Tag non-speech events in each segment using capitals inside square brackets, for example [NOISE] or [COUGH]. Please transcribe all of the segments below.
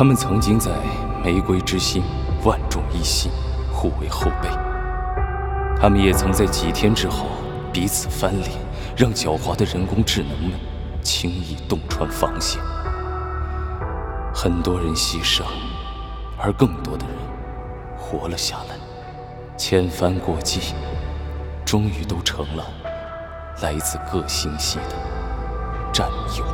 他们曾经在玫瑰之心、万众一心，互为后辈。他们也曾在几天之后彼此翻脸，让狡猾的人工智能们轻易洞穿防线。很多人牺牲，而更多的人活了下来。千帆过尽，终于都成了来自各星系的战友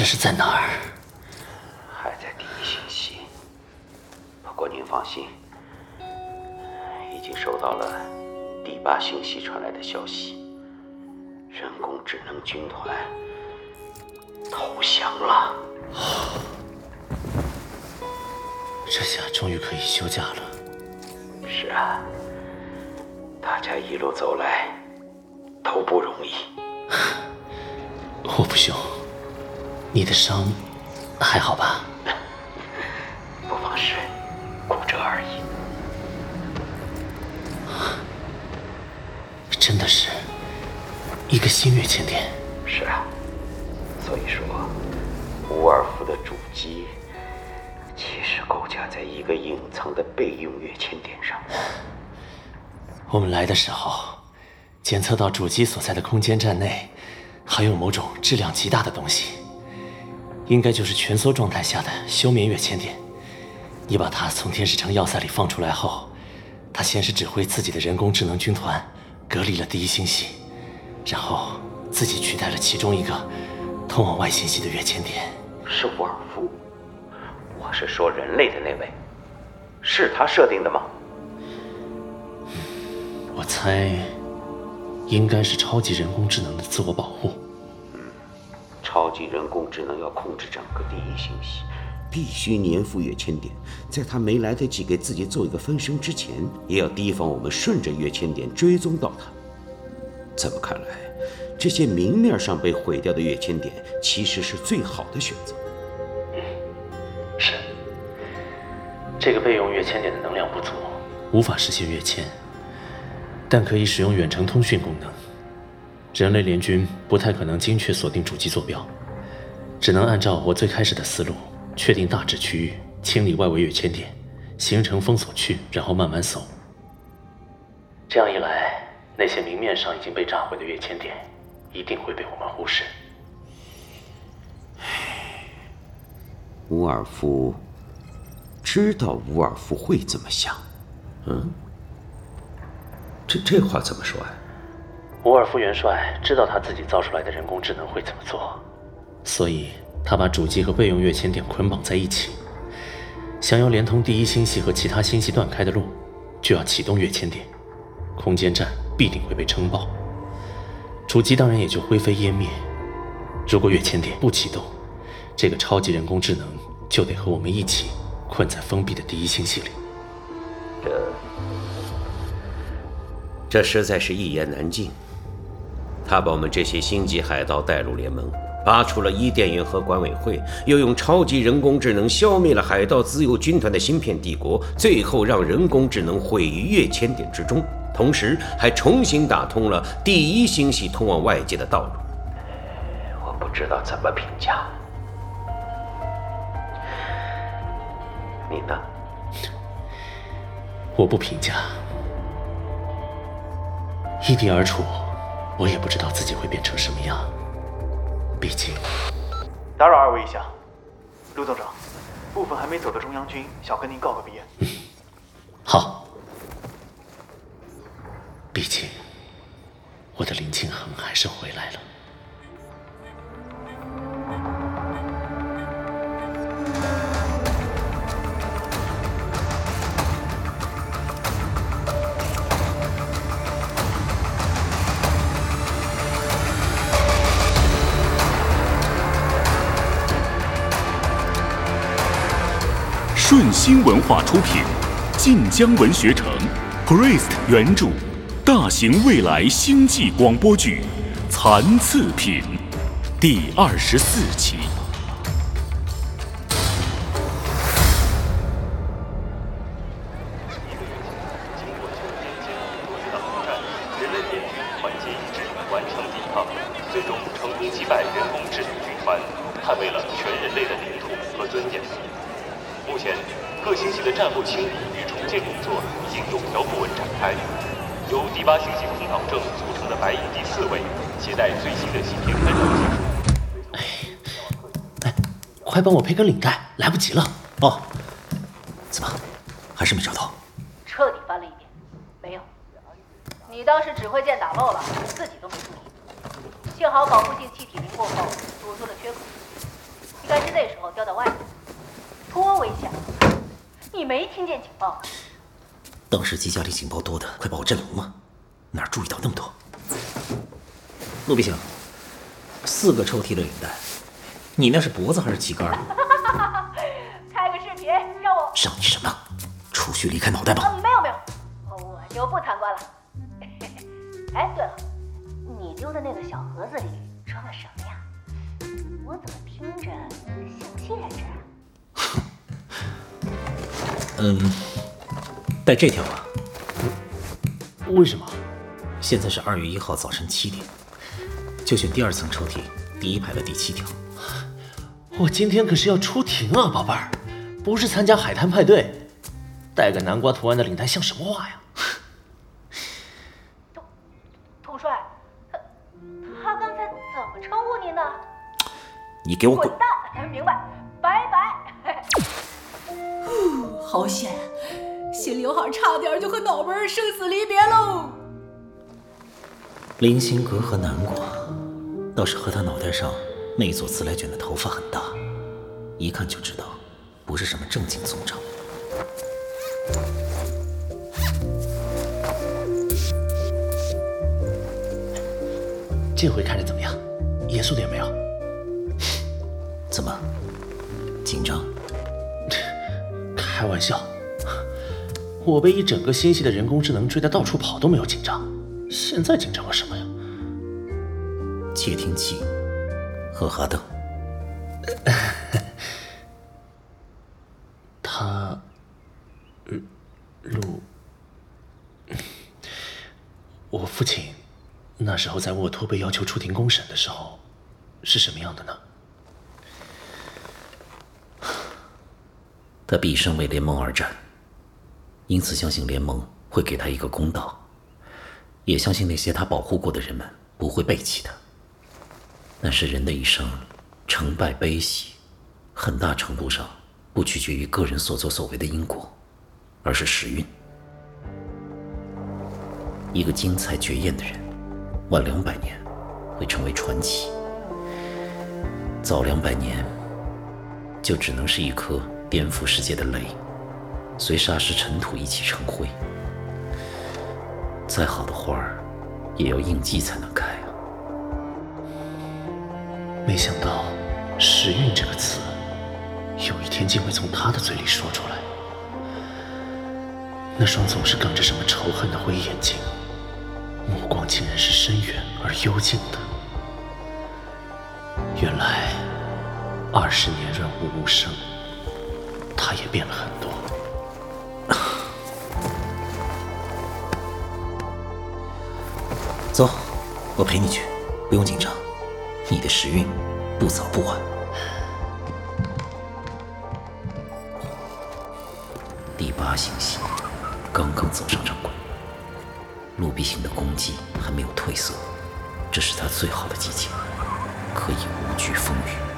这是在哪儿？还在第一星系。不过您放心，已经收到了第八星系传来的消息，人工智能军团投降了。这下终于可以休假了。是啊，大家一路走来都不容易。[LAUGHS] 我不凶。你的伤还好吧？不妨事，骨折而已。真的是一个新月千点。是啊，所以说，乌尔夫的主机其实构架在一个隐藏的备用月千点上。我们来的时候，检测到主机所在的空间站内还有某种质量极大的东西。应该就是蜷缩状态下的休眠月千点。你把它从天使城要塞里放出来后，它先是指挥自己的人工智能军团隔离了第一星系，然后自己取代了其中一个通往外星系的月千点。是沃尔夫？我是说人类的那位，是他设定的吗？我猜，应该是超级人工智能的自我保护。超级人工智能要控制整个第一星系，必须年复月千点，在他没来得及给自己做一个分身之前，也要提防我们顺着月千点追踪到他。这么看来，这些明面上被毁掉的月千点，其实是最好的选择。嗯，是。这个备用月迁点的能量不足，无法实现跃迁，但可以使用远程通讯功能。人类联军不太可能精确锁定主机坐标，只能按照我最开始的思路，确定大致区域，清理外围跃迁点，形成封锁区，然后慢慢搜。这样一来，那些明面上已经被炸毁的跃迁点，一定会被我们忽视。乌尔夫知道乌尔夫会怎么想，嗯？这这话怎么说啊？沃尔夫元帅知道他自己造出来的人工智能会怎么做，所以他把主机和备用跃迁点捆绑在一起。想要连通第一星系和其他星系断开的路，就要启动跃迁点，空间站必定会被撑爆，主机当然也就灰飞烟灭。如果跃迁点不启动，这个超级人工智能就得和我们一起困在封闭的第一星系里。这，这实在是一言难尽。他把我们这些星际海盗带入联盟，拔除了伊甸园和管委会，又用超级人工智能消灭了海盗自由军团的芯片帝国，最后让人工智能毁于跃迁点之中，同时还重新打通了第一星系通往外界的道路。我不知道怎么评价，你呢？我不评价，一地而处。我也不知道自己会变成什么样，毕竟。打扰二位一下，陆总长，部分还没走的中央军想跟您告个别。嗯，好。毕竟，我的林清恒还是回来了。顺心文化出品，晋江文学城，Priest 原著，大型未来星际广播剧《残次品》第二十四期。清理与重建工作已经有条不紊展开由第八星系空岛正组成的白银第四位携带最新的芯片开创技术哎快帮我配个领带来不及了。哦，怎么还是没找到？彻底翻了一遍，没有。你当时指挥键打漏了，自己都没注意。幸好保护性气体凝固后堵住了缺口，应该是那时候掉到外面，多危险！你没听见警报吗？当时机架里警报多的快把我震聋了，哪注意到那么多？陆必行，四个抽屉的领带。你那是脖子还是旗杆？[LAUGHS] 开个视频让我让你什么？储蓄离开脑袋吧。没有没有，我就不参观了。[LAUGHS] 哎，对了，你丢的那个小盒子里装了什么呀？我怎么听着像戒指？[LAUGHS] 嗯，戴这条吧。为什么？现在是二月一号早晨七点，就选第二层抽屉第一排的第七条。我今天可是要出庭啊，宝贝儿，不是参加海滩派对，戴个南瓜图案的领带像什么话呀？统 [LAUGHS] 统帅，他他刚才怎么称呼您的？你给我滚蛋！明白，拜拜。[LAUGHS] 好险，新刘海差点就和脑门生死离别喽。林星阁和南瓜，倒是和他脑袋上。那撮自来卷的头发很大，一看就知道不是什么正经宗长。这回看着怎么样？严肃点没有？[LAUGHS] 怎么紧张？[LAUGHS] 开玩笑，我被一整个星系的人工智能追得到处跑都没有紧张，现在紧张个什么呀？窃听器。和哈登，他，路，我父亲那时候在沃托被要求出庭公审的时候，是什么样的呢？他毕生为联盟而战，因此相信联盟会给他一个公道，也相信那些他保护过的人们不会背弃他。但是人的一生，成败悲喜，很大程度上不取决于个人所作所为的因果，而是时运。一个精彩绝艳的人，晚两百年会成为传奇；早两百年，就只能是一颗颠覆世界的雷，随沙石尘土一起成灰。再好的花儿，也要应季才能开啊。没想到“时运”这个词，有一天竟会从他的嘴里说出来。那双总是耿着什么仇恨的灰眼睛，目光竟然是深远而幽静的。原来，二十年润物无声，他也变了很多。走，我陪你去，不用紧张。你的时运不早不晚。第八星系刚刚走上正轨，陆必行的攻击还没有褪色，这是他最好的机情，可以无惧风雨。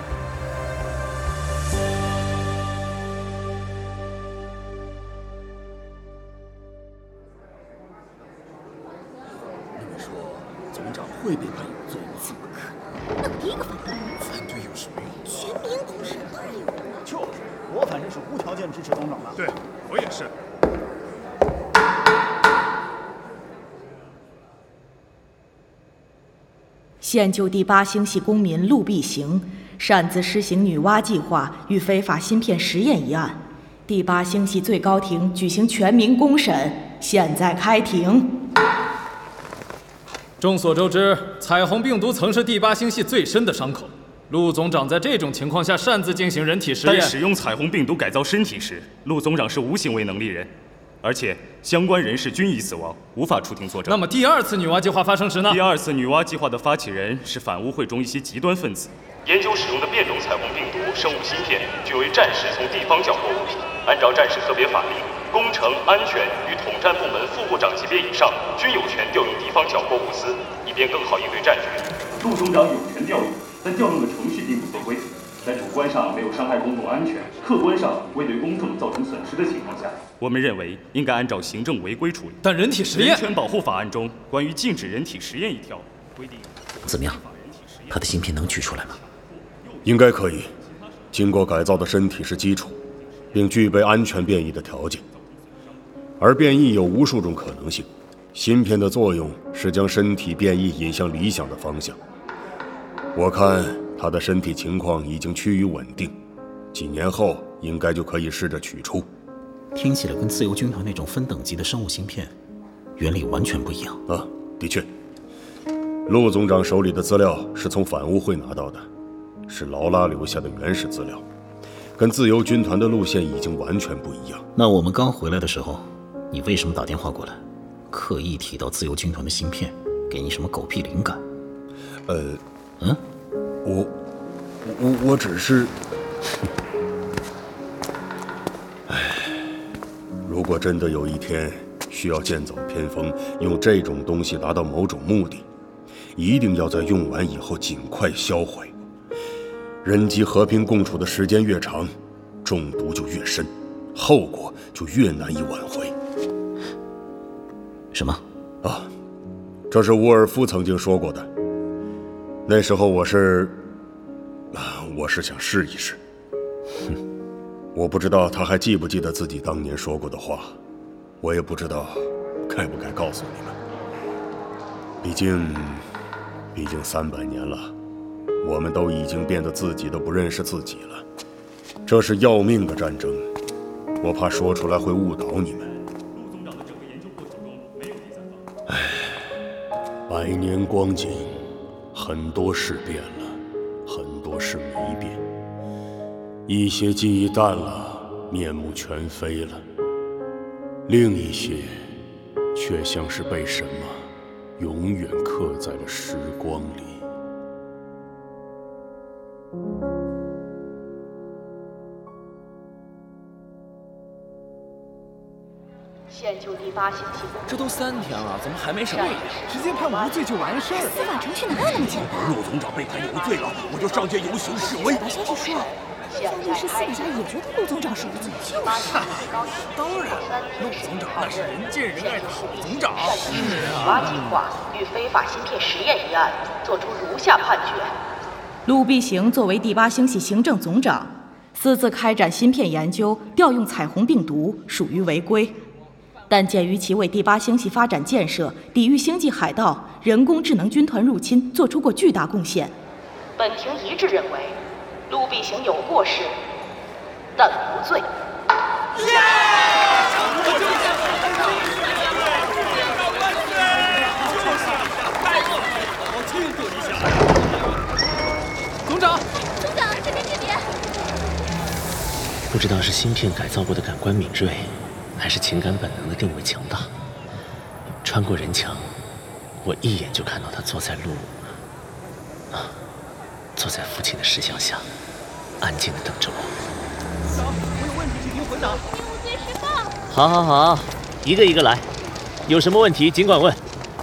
现就第八星系公民陆必行擅自施行女娲计划与非法芯片实验一案，第八星系最高庭举行全民公审，现在开庭。众所周知，彩虹病毒曾是第八星系最深的伤口。陆总长在这种情况下擅自进行人体实验，但使用彩虹病毒改造身体时，陆总长是无行为能力人，而且相关人士均已死亡，无法出庭作证。那么第二次女娲计划发生时呢？第二次女娲计划的发起人是反污会中一些极端分子，研究使用的变种彩虹病毒生物芯片，均为战时从地方缴获物品。按照战时特别法令，工程安全与统战部门副部长级别以上均有权调用地方缴获物资，以便更好应对战局。陆总长有权调用。但调用的程序并在主观上没有伤害公众安全，客观上未对公众造成损失的情况下，我们认为应该按照行政违规处理。但人体实验人权保护法案中关于禁止人体实验一条规定，怎么样？他的芯片能取出来吗？应该可以。经过改造的身体是基础，并具备安全变异的条件。而变异有无数种可能性，芯片的作用是将身体变异引向理想的方向。我看他的身体情况已经趋于稳定，几年后应该就可以试着取出。听起来跟自由军团那种分等级的生物芯片原理完全不一样啊！的确，陆总长手里的资料是从反污会拿到的，是劳拉留下的原始资料，跟自由军团的路线已经完全不一样。那我们刚回来的时候，你为什么打电话过来，刻意提到自由军团的芯片，给你什么狗屁灵感？呃。嗯，我我我只是，[LAUGHS] 唉，如果真的有一天需要剑走偏锋，用这种东西达到某种目的，一定要在用完以后尽快销毁。人机和平共处的时间越长，中毒就越深，后果就越难以挽回。什么？啊，这是沃尔夫曾经说过的。那时候我是，我是想试一试。哼，我不知道他还记不记得自己当年说过的话，我也不知道该不该告诉你们。毕竟，毕竟三百年了，我们都已经变得自己都不认识自己了。这是要命的战争，我怕说出来会误导你们。陆总长的整个研究过程中没有第三方。唉，百年光景。很多事变了，很多事没变。一些记忆淡了，面目全非了；另一些，却像是被什么永远刻在了时光里。八星系，这都三天了，怎么还没审理？直接判无罪就完事儿。司法程序哪有那么简单？陆总长被判有罪了，我就上街游行示威。把消息说，方律师私底下也觉得陆总长是无罪。就是，当然，陆总长那是人见人爱的好总长。女娲计划与非法芯片实验一案，作出如下判决：陆必行作为第八星系行政总长，私自开展芯片研究，调用彩虹病毒，属于违规。但鉴于其为第八星系发展建设、抵御星际海盗、人工智能军团入侵做出过巨大贡献，本庭一致认为陆必行有过失，但无罪。总长，总长，这边这边。不知道是芯片改造过的感官敏锐。还是情感本能的定位强大。穿过人墙，我一眼就看到他坐在路，啊，坐在父亲的石像下，安静的等着我。长，我有问题请听回答。无罪释放。好，好，好，一个一个来。有什么问题尽管问。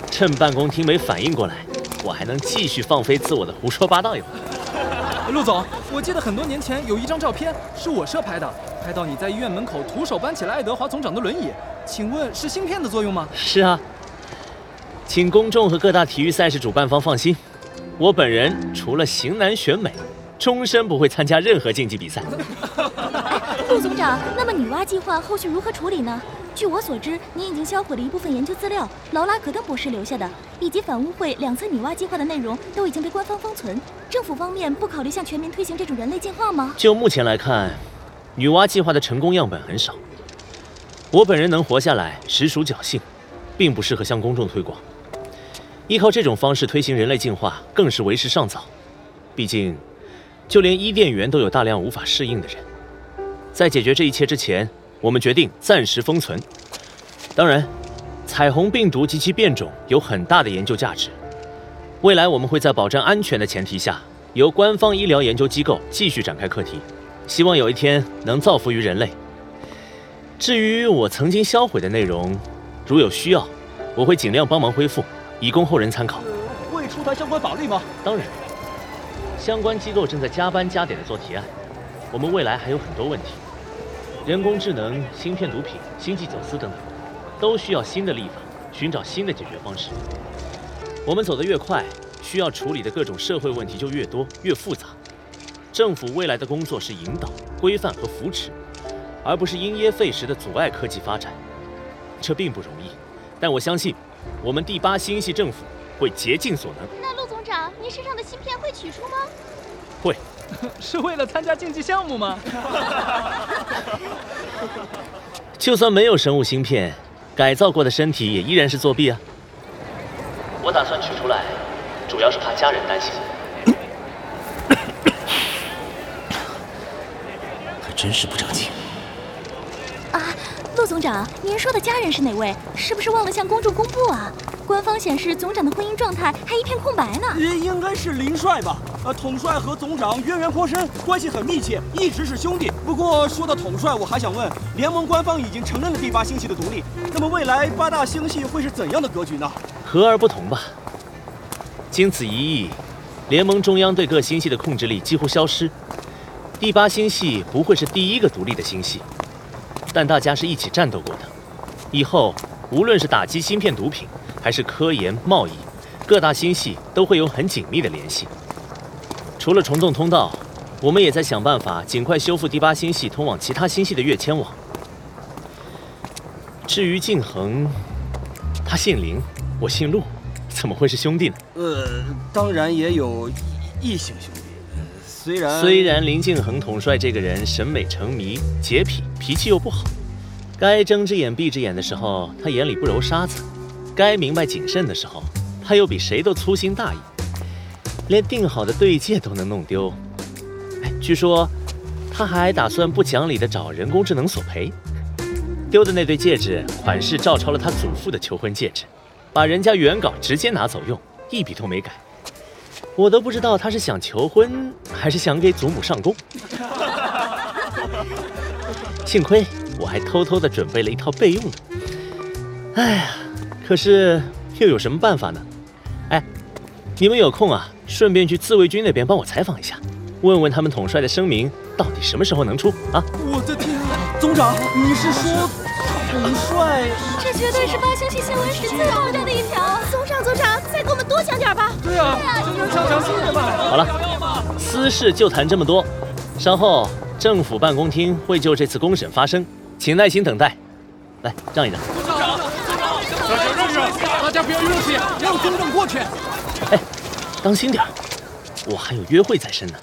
趁办公厅没反应过来，我还能继续放飞自我的胡说八道一会儿。陆总，我记得很多年前有一张照片是我社拍的。拍到你在医院门口徒手搬起了爱德华总长的轮椅，请问是芯片的作用吗？是啊，请公众和各大体育赛事主办方放心，我本人除了型男选美，终身不会参加任何竞技比赛。[LAUGHS] 陆总长，那么女娲计划后续如何处理呢？据我所知，您已经销毁了一部分研究资料，劳拉·格登博士留下的，以及反污会两次女娲计划的内容都已经被官方封存。政府方面不考虑向全民推行这种人类进化吗？就目前来看。女娲计划的成功样本很少。我本人能活下来，实属侥幸，并不适合向公众推广。依靠这种方式推行人类进化，更是为时尚早。毕竟，就连伊甸园都有大量无法适应的人。在解决这一切之前，我们决定暂时封存。当然，彩虹病毒及其变种有很大的研究价值。未来我们会在保证安全的前提下，由官方医疗研究机构继续展开课题，希望有一天能造福于人类。至于我曾经销毁的内容，如有需要，我会尽量帮忙恢复。以供后人参考。会出台相关法律吗？当然，相关机构正在加班加点的做提案。我们未来还有很多问题，人工智能、芯片毒品、星际走私等等，都需要新的立法，寻找新的解决方式。我们走得越快，需要处理的各种社会问题就越多、越复杂。政府未来的工作是引导、规范和扶持，而不是因噎废食的阻碍科技发展。这并不容易，但我相信。我们第八星系政府会竭尽所能。那陆总长，您身上的芯片会取出吗？会。[LAUGHS] 是为了参加竞技项目吗？[LAUGHS] 就算没有生物芯片，改造过的身体也依然是作弊啊。我打算取出来，主要是怕家人担心。真是不正经。陆总长，您说的家人是哪位？是不是忘了向公众公布啊？官方显示总长的婚姻状态还一片空白呢。应应该是林帅吧？呃，统帅和总长渊源颇深，关系很密切，一直是兄弟。不过说到统帅，我还想问，联盟官方已经承认了第八星系的独立，那么未来八大星系会是怎样的格局呢？和而不同吧。经此一役，联盟中央对各星系的控制力几乎消失，第八星系不会是第一个独立的星系。但大家是一起战斗过的，以后无论是打击芯片毒品，还是科研贸易，各大星系都会有很紧密的联系。除了虫洞通道，我们也在想办法尽快修复第八星系通往其他星系的跃迁网。至于敬恒，他姓林，我姓陆，怎么会是兄弟呢？呃，当然也有异性兄弟。虽然林敬恒统帅这个人审美成迷、洁癖，脾气又不好，该睁只眼闭只眼的时候，他眼里不揉沙子；该明白谨慎的时候，他又比谁都粗心大意，连定好的对戒都能弄丢。哎，据说他还打算不讲理的找人工智能索赔。丢的那对戒指款式照抄了他祖父的求婚戒指，把人家原稿直接拿走用，一笔都没改。我都不知道他是想求婚还是想给祖母上供。[LAUGHS] 幸亏我还偷偷的准备了一套备用的。哎呀，可是又有什么办法呢？哎，你们有空啊，顺便去自卫军那边帮我采访一下，问问他们统帅的声明到底什么时候能出啊？我的天啊，总长，你是说统帅？这绝对是八星系新闻史最爆炸的一条。总长，总长，多想点吧。对啊，讲讲新的吧。好了，私事就谈这么多，稍后政府办公厅会就这次公审发声，请耐心等待。来，让一让。组长，总长，让让让让，大家不要拥挤，让总长过去。哎，当心点我还有约会在身呢，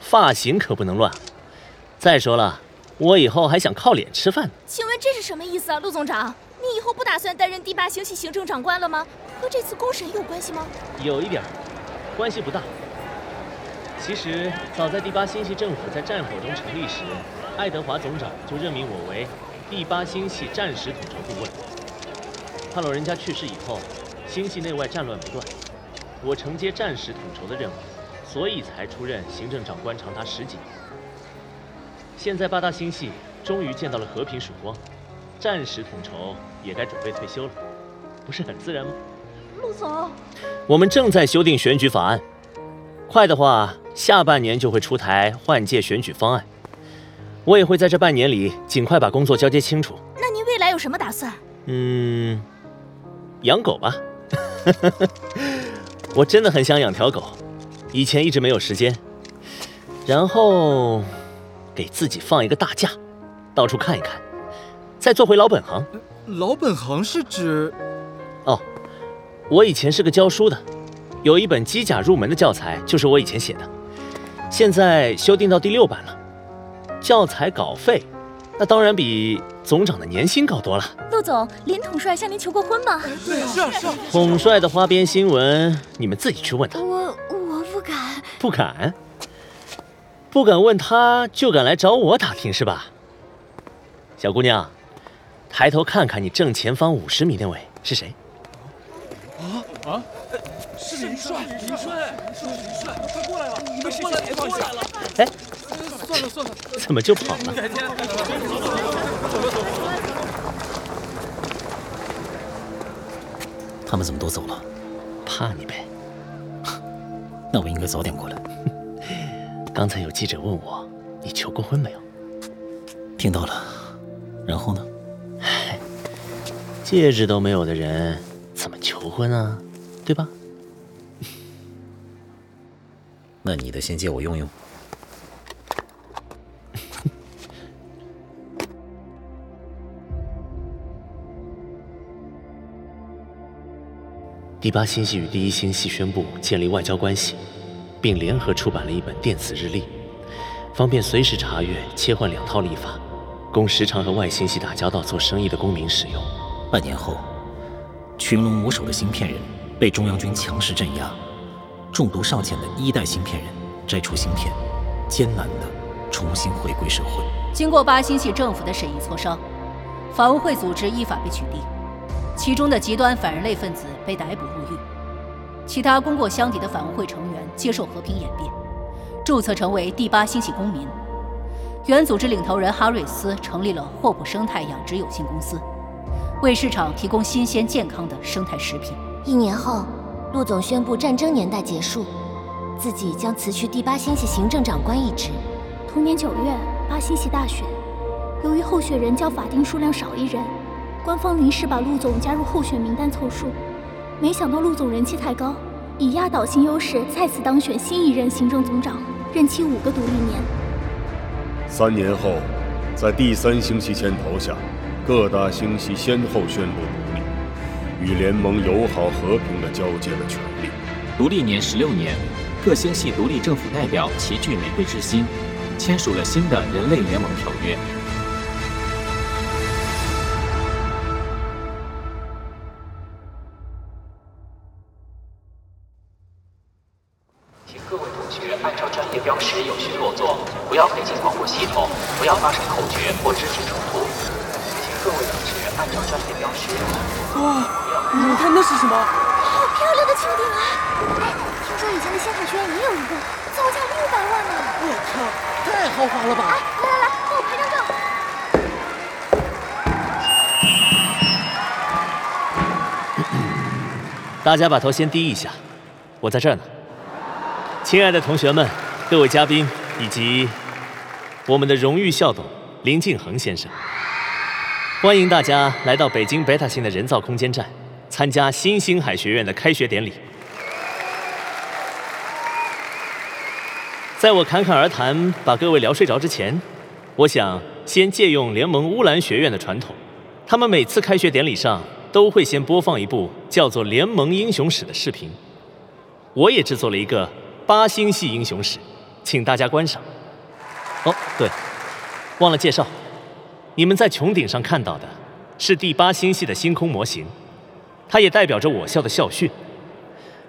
发型可不能乱。再说了，我以后还想靠脸吃饭呢。请问这是什么意思啊，陆总长？你以后不打算担任第八星系行政长官了吗？和这次公审有关系吗？有一点，关系不大。其实早在第八星系政府在战火中成立时，爱德华总长就任命我为第八星系战时统筹顾问。他老人家去世以后，星系内外战乱不断，我承接战时统筹的任务，所以才出任行政长官长达十几年。现在八大星系终于见到了和平曙光，战时统筹也该准备退休了，不是很自然吗？陆总，我们正在修订选举法案，快的话下半年就会出台换届选举方案。我也会在这半年里尽快把工作交接清楚。那您未来有什么打算？嗯，养狗吧。[LAUGHS] 我真的很想养条狗，以前一直没有时间。然后给自己放一个大假，到处看一看，再做回老本行。老本行是指？哦，我以前是个教书的，有一本机甲入门的教材就是我以前写的，现在修订到第六版了。教材稿费，那当然比总长的年薪高多了。陆总，林统帅向您求过婚吗？对啊，是啊，是啊。统帅的花边新闻，你们自己去问他。我我不敢。不敢？不敢问他，就敢来找我打听是吧？小姑娘，抬头看看你正前方五十米那位是谁？啊啊！是林帅，林帅，林帅，林帅，快过来了！你们过来，别过来了！哎，算了算了，怎么就跑了？他们怎么都走了？怕你呗。[LAUGHS] 那我应该早点过来。[LAUGHS] 刚才有记者问我，你求过婚没有？听到了。然后呢？唉，戒指都没有的人怎么求婚啊？对吧？[LAUGHS] 那你的先借我用用。[LAUGHS] 第八星系与第一星系宣布建立外交关系，并联合出版了一本电子日历，方便随时查阅、切换两套历法，供时常和外星系打交道、做生意的公民使用。半年后，群龙无首的芯片人被中央军强势镇压，中毒尚浅的一代芯片人摘除芯片，艰难地重新回归社会。经过八星系政府的审议磋商，反污会组织依法被取缔。其中的极端反人类分子被逮捕入狱，其他功过相抵的反污会成员接受和平演变，注册成为第八星系公民。原组织领头人哈瑞斯成立了霍普生态养殖有限公司，为市场提供新鲜健康的生态食品。一年后，陆总宣布战争年代结束，自己将辞去第八星系行政长官一职。同年九月，八星系大选，由于候选人较法定数量少一人。官方临时把陆总加入候选名单凑数，没想到陆总人气太高，以压倒性优势再次当选新一任行政总长，任期五个独立年。三年后，在第三星系牵头下，各大星系先后宣布独立，与联盟友好和平地交接了权力。独立年十六年，各星系独立政府代表齐聚玫瑰之心，签署了新的人类联盟条约。请各位同学按照专业标识有序落座，不要推进广播系统，不要发生口诀或肢体冲突。请各位同学按照专业标识。哇，你看那是什么？好漂亮的丘顶啊！哎，听说以前的仙海学院也有一个，造价六百万呢。我靠，太豪华了吧！哎，来来来，帮我拍张照。[COUGHS] 大家把头先低一下，我在这儿呢。亲爱的同学们。各位嘉宾以及我们的荣誉校董林敬恒先生，欢迎大家来到北京贝塔星的人造空间站，参加新星海学院的开学典礼。在我侃侃而谈，把各位聊睡着之前，我想先借用联盟乌兰学院的传统，他们每次开学典礼上都会先播放一部叫做《联盟英雄史》的视频，我也制作了一个八星系英雄史。请大家观赏。哦，对，忘了介绍，你们在穹顶上看到的是第八星系的星空模型，它也代表着我校的校训。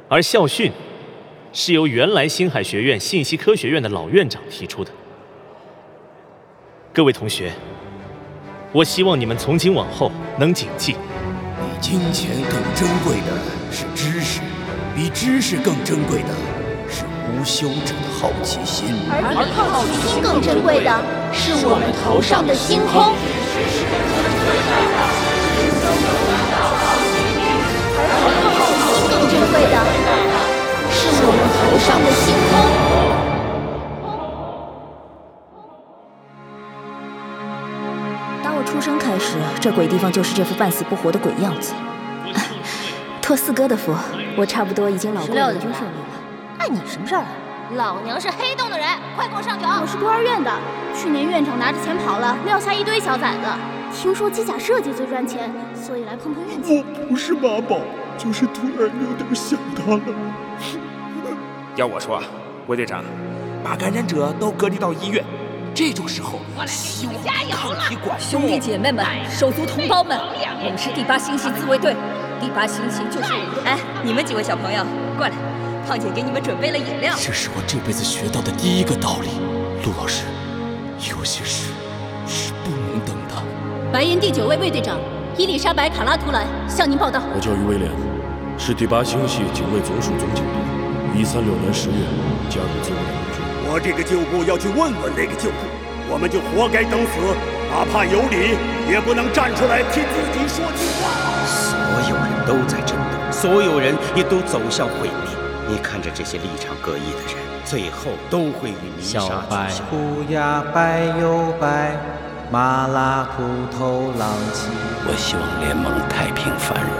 而校训是由原来星海学院信息科学院的老院长提出的。各位同学，我希望你们从今往后能谨记：比金钱更珍贵的是知识，比知识更珍贵的。无休止的好奇心，而比好奇心更珍贵的是我们头上的星空。而比好奇心更珍贵的是我们头上的星空。打我出生开始，这鬼地方就是这副半死不活的鬼样子。[LAUGHS] 托四哥的福，我差不多已经老过人均寿命了。碍你什么事儿啊？老娘是黑洞的人，快给我上酒！我是孤儿院的，去年院长拿着钱跑了，撂下一堆小崽子。听说机甲设计最赚钱，所以来碰碰运气。我不是妈宝，就是突然有点想他了。[LAUGHS] 要我说，魏队长，把感染者都隔离到医院，这种时候，希望抗体管兄弟姐妹们，手足同胞们，我们是第八星系自卫队。第八星系就是我们。哎，你们几位小朋友，过来，胖姐给你们准备了饮料。这是我这辈子学到的第一个道理，陆老师，有些事是不能等的。白银第九位卫队长伊丽莎白·卡拉图兰向您报道。我叫于威廉，是第八星系警卫总署总警督。一三六年十月加入自卫联盟军。我这个旧部要去问问那个旧部，我们就活该等死，哪怕有理也不能站出来替自己说句话。所有人都在争斗，所有人也都走向毁灭。你看着这些立场各异的人，最后都会与泥沙小白俱下。虎呀，白又白，马拉秃头狼骑。我希望联盟太平繁荣，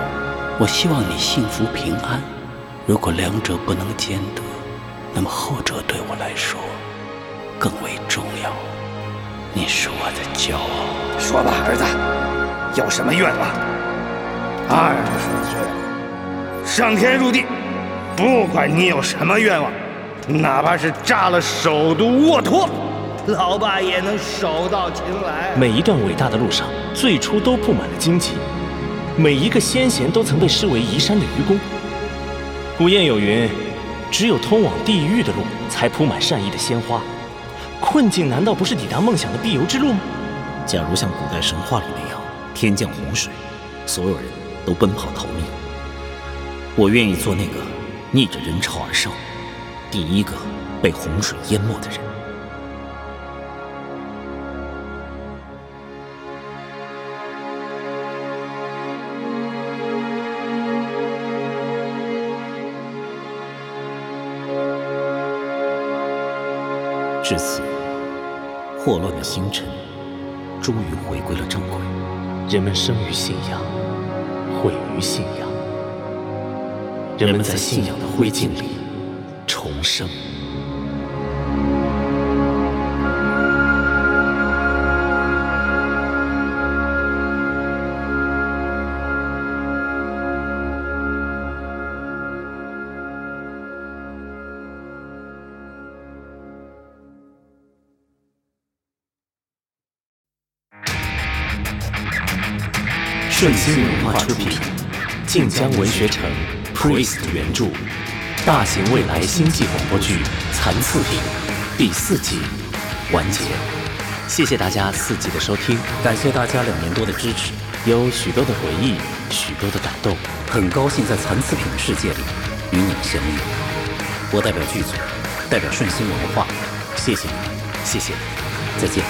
我希望你幸福平安。如果两者不能兼得，那么后者对我来说更为重要。你是我的骄傲。说吧，儿子，有什么愿望？二十岁，上天入地，不管你有什么愿望，哪怕是炸了首都沃托，老爸也能手到擒来。每一段伟大的路上，最初都布满了荆棘，每一个先贤都曾被视为移山的愚公。古谚有云：“只有通往地狱的路，才铺满善意的鲜花。”困境难道不是抵达梦想的必由之路吗？假如像古代神话里那样，天降洪水，所有人都奔跑逃命，我愿意做那个逆着人潮而上，第一个被洪水淹没的人。至此，霍乱的星辰终于回归了正轨。人们生于信仰，毁于信仰。人们在信仰的灰烬里重生。顺心文化出品，晋江文学城 Priest 原著，大型未来星际广播剧《残次品》第四季完结。谢谢大家四季的收听，感谢大家两年多的支持，有许多的回忆，许多的感动。很高兴在残次品的世界里与你们相遇。我代表剧组，代表顺心文化，谢谢你们，谢谢，再见，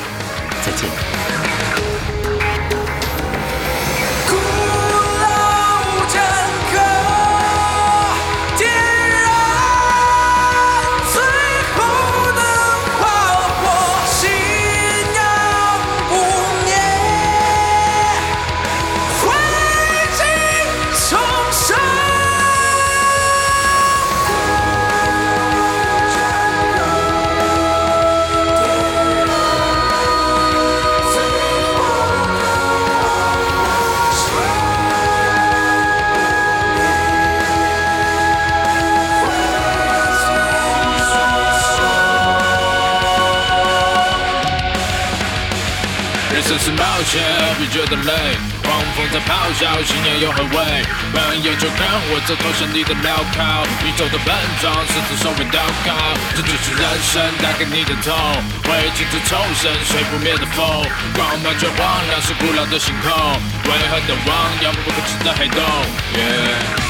再见。泪。狂风在咆哮，信念又很威。没有就跟我走，投向你的镣铐。宇宙的笨重，狮子手为祷告。这就是人生带给你的痛，会镜子重生，吹不灭的风。光芒却荒凉，是古老的星空。为何的汪洋不可知的黑洞？Yeah